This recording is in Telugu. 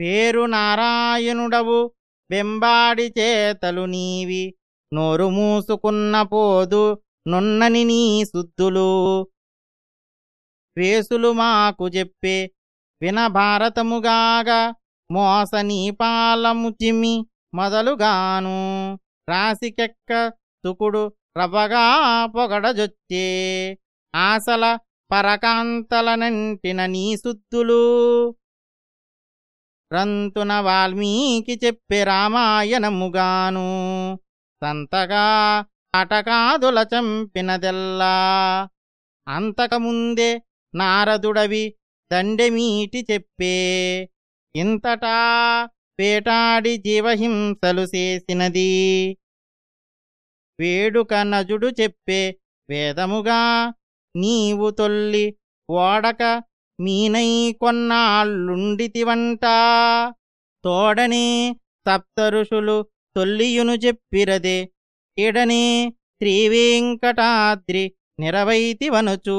పేరు నారాయణుడవు. వెంబాడి చేతలు నీవి. నోరు మూసుకున్న పోదు. నున్నని నీ శుద్ధులు. వేసులు మాకు చెప్పే. విన భారతముగాగా మోసనీ పాలము చిమ్మి. మొదలుగాను. రాశికెక్క తుకుడు రవ్వగా పొగడజొచ్చే. ఆసల పరకాంతలనంటిన నీ శుద్ధులు. రంతున వాల్మీకి చెప్పే రామాయణముగాను. సంతగా అటకాదుల చంపినదెల్లా. అంతకముందే నారదుడవి దండెమీటి చెప్పే. ఇంతటా వేటాడి జీవహింసలు చేసినది. వేడుక నజుడు చెప్పే వేదముగా నీవు తొల్లి ఓడక మీనై కొన్నాళ్ళుండితివంట. తోడనే సప్తఋషులు తొల్లియును చెప్పిరదే. ఇడనే శ్రీవేంకటాద్రి నిరవైతివనుచూ.